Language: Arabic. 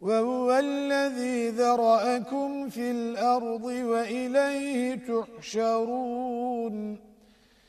وهو الذي ذرأكم في الأرض وإليه تحشرون.